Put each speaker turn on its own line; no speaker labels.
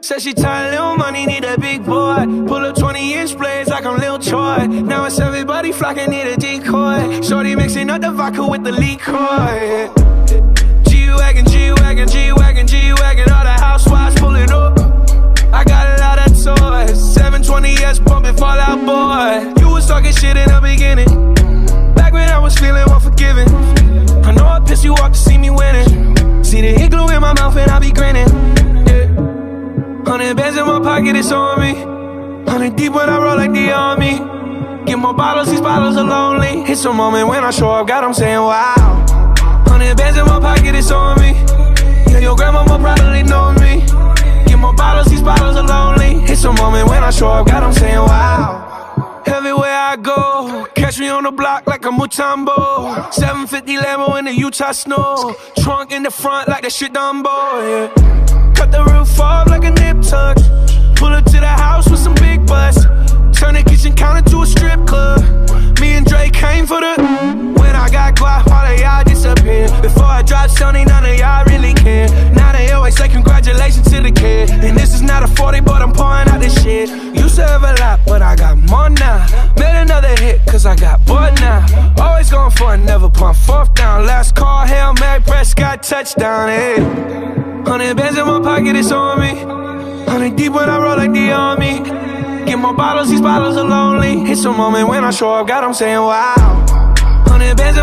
Said she tired, little money, need a big boy. Pull up 20 inch blades like I'm Lil Troy. Now it's everybody flocking, need a decoy. Shorty mixing up the vodka with the liquor. G-Wagon, G-Wagon, G-Wagon, G-Wagon. All the housewives pulling up. I got a lot of toys. 720S pumping Fall Out Boy. You was talking shit in the beginning. Back when I was feeling it's on me. Hundred deep when I roll like the army. Get more bottles, these bottles are lonely. It's a moment when I show up, God, I'm saying wow. Hundred bands in my pocket, it's on me. Yeah, your grandma probably know me. Get more bottles, these bottles are lonely. It's a moment when I show up, God, I'm saying wow. Everywhere I go, catch me on the block like a Mutombo. 750 Lambo in the Utah snow. Trunk in the front like that shit Dumbo, yeah. Cut the roof off like a nip tuck. Kid. And this is not a 40, but I'm pouring out this shit. Used to have a lot, but I got more now. Made another hit, cause I got bored now. Always going for it, never pump fourth down. Last call, Hail Mary, Prescott, touchdown, hey. Hundred bands in my pocket, it's on me. Hundred deep when I roll like the army. Get more bottles, these bottles are lonely. It's a moment when I show up, God, I'm saying wow. Hundred bands